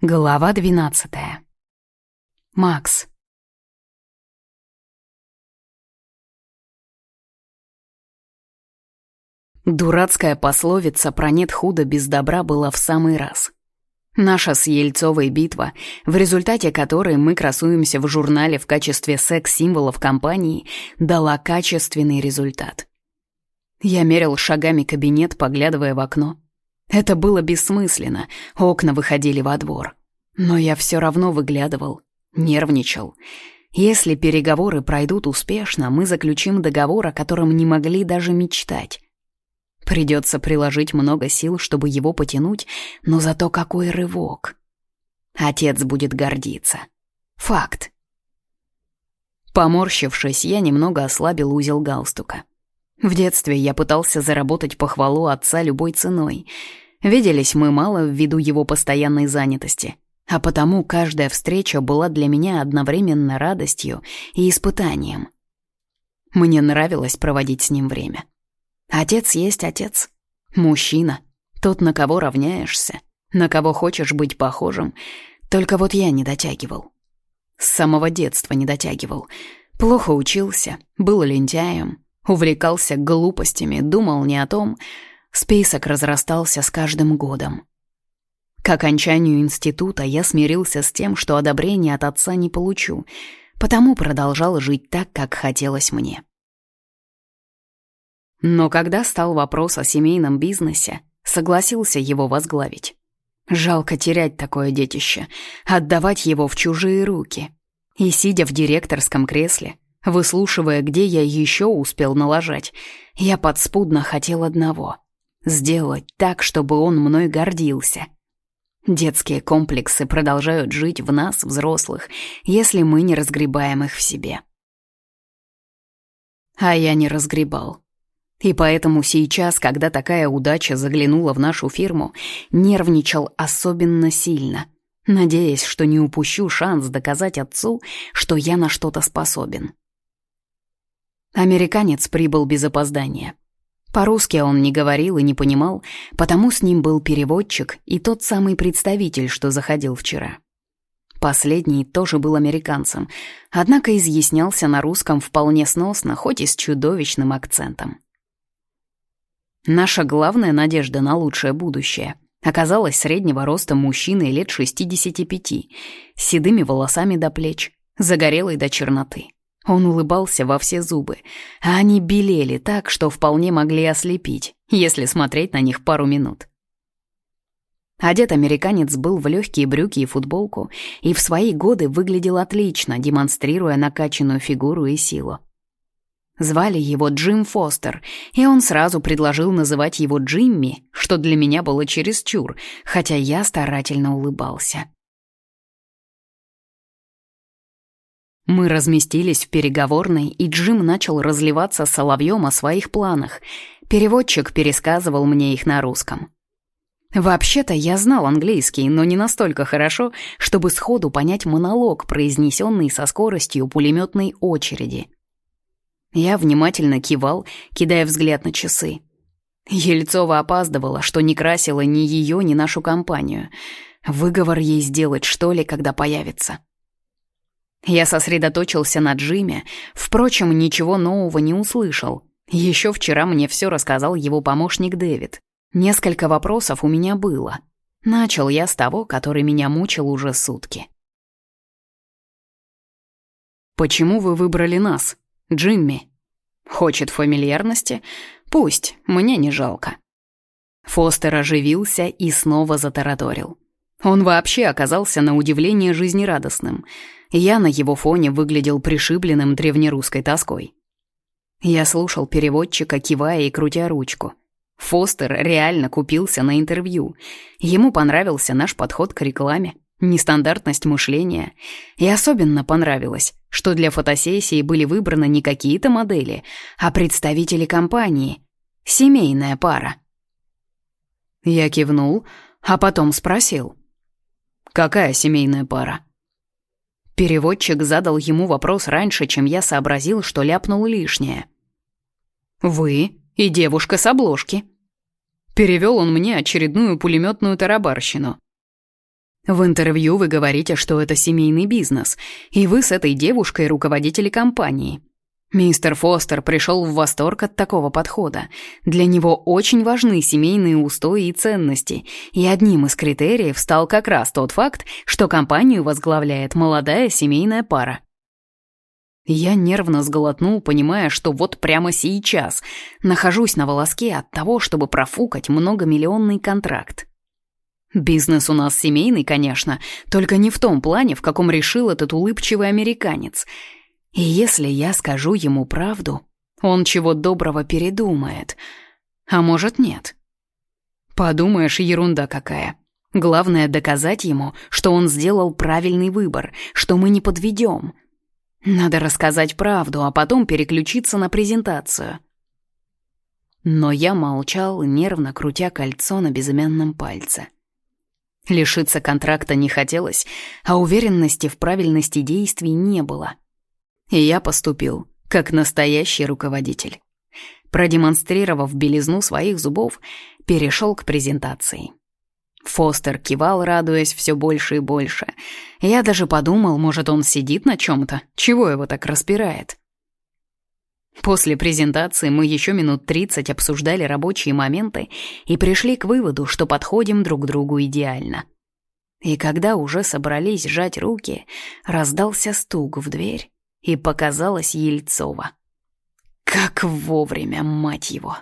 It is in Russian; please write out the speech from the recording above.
Глава двенадцатая. Макс. Дурацкая пословица про «нет худа без добра» была в самый раз. Наша с Ельцовой битва, в результате которой мы красуемся в журнале в качестве секс-символов компании, дала качественный результат. Я мерил шагами кабинет, поглядывая в окно. Это было бессмысленно, окна выходили во двор. Но я все равно выглядывал, нервничал. Если переговоры пройдут успешно, мы заключим договор, о котором не могли даже мечтать. Придется приложить много сил, чтобы его потянуть, но зато какой рывок. Отец будет гордиться. Факт. Поморщившись, я немного ослабил узел галстука. В детстве я пытался заработать похвалу отца любой ценой. Виделись мы мало ввиду его постоянной занятости, а потому каждая встреча была для меня одновременно радостью и испытанием. Мне нравилось проводить с ним время. Отец есть отец. Мужчина. Тот, на кого равняешься, на кого хочешь быть похожим. Только вот я не дотягивал. С самого детства не дотягивал. Плохо учился, был лентяем, Увлекался глупостями, думал не о том. Список разрастался с каждым годом. К окончанию института я смирился с тем, что одобрения от отца не получу, потому продолжал жить так, как хотелось мне. Но когда стал вопрос о семейном бизнесе, согласился его возглавить. Жалко терять такое детище, отдавать его в чужие руки. И, сидя в директорском кресле, Выслушивая, где я еще успел налажать, я подспудно хотел одного — сделать так, чтобы он мной гордился. Детские комплексы продолжают жить в нас, взрослых, если мы не разгребаем их в себе. А я не разгребал. И поэтому сейчас, когда такая удача заглянула в нашу фирму, нервничал особенно сильно, надеясь, что не упущу шанс доказать отцу, что я на что-то способен. Американец прибыл без опоздания. По-русски он не говорил и не понимал, потому с ним был переводчик и тот самый представитель, что заходил вчера. Последний тоже был американцем, однако изъяснялся на русском вполне сносно, хоть и с чудовищным акцентом. Наша главная надежда на лучшее будущее оказалась среднего роста мужчины лет 65, с седыми волосами до плеч, загорелой до черноты. Он улыбался во все зубы, а они белели так, что вполне могли ослепить, если смотреть на них пару минут. Одет американец был в легкие брюки и футболку и в свои годы выглядел отлично, демонстрируя накачанную фигуру и силу. Звали его Джим Фостер, и он сразу предложил называть его Джимми, что для меня было чересчур, хотя я старательно улыбался. Мы разместились в переговорной, и Джим начал разливаться соловьем о своих планах. Переводчик пересказывал мне их на русском. Вообще-то я знал английский, но не настолько хорошо, чтобы сходу понять монолог, произнесенный со скоростью пулеметной очереди. Я внимательно кивал, кидая взгляд на часы. Ельцова опаздывала, что не красила ни ее, ни нашу компанию. Выговор ей сделать, что ли, когда появится. Я сосредоточился на Джиме, впрочем, ничего нового не услышал. Еще вчера мне все рассказал его помощник Дэвид. Несколько вопросов у меня было. Начал я с того, который меня мучил уже сутки. «Почему вы выбрали нас, Джимми?» «Хочет фамильярности? Пусть, мне не жалко». Фостер оживился и снова затараторил. Он вообще оказался на удивление жизнерадостным — я на его фоне выглядел пришибленным древнерусской тоской. Я слушал переводчика, кивая и крутя ручку. Фостер реально купился на интервью. Ему понравился наш подход к рекламе, нестандартность мышления. И особенно понравилось, что для фотосессии были выбраны не какие-то модели, а представители компании. Семейная пара. Я кивнул, а потом спросил. «Какая семейная пара?» Переводчик задал ему вопрос раньше, чем я сообразил, что ляпнул лишнее. «Вы и девушка с обложки». Перевел он мне очередную пулеметную тарабарщину. В интервью вы говорите, что это семейный бизнес, и вы с этой девушкой руководители компании. Мистер Фостер пришел в восторг от такого подхода. Для него очень важны семейные устои и ценности, и одним из критериев стал как раз тот факт, что компанию возглавляет молодая семейная пара. Я нервно сглотнул, понимая, что вот прямо сейчас нахожусь на волоске от того, чтобы профукать многомиллионный контракт. Бизнес у нас семейный, конечно, только не в том плане, в каком решил этот улыбчивый американец — и если я скажу ему правду, он чего доброго передумает. А может, нет. Подумаешь, ерунда какая. Главное доказать ему, что он сделал правильный выбор, что мы не подведем. Надо рассказать правду, а потом переключиться на презентацию. Но я молчал, нервно крутя кольцо на безымянном пальце. Лишиться контракта не хотелось, а уверенности в правильности действий не было — и я поступил, как настоящий руководитель. Продемонстрировав белизну своих зубов, перешел к презентации. Фостер кивал, радуясь все больше и больше. Я даже подумал, может, он сидит на чем-то, чего его так распирает. После презентации мы еще минут 30 обсуждали рабочие моменты и пришли к выводу, что подходим друг другу идеально. И когда уже собрались сжать руки, раздался стук в дверь, и показалась Ельцова. Как вовремя, мать его!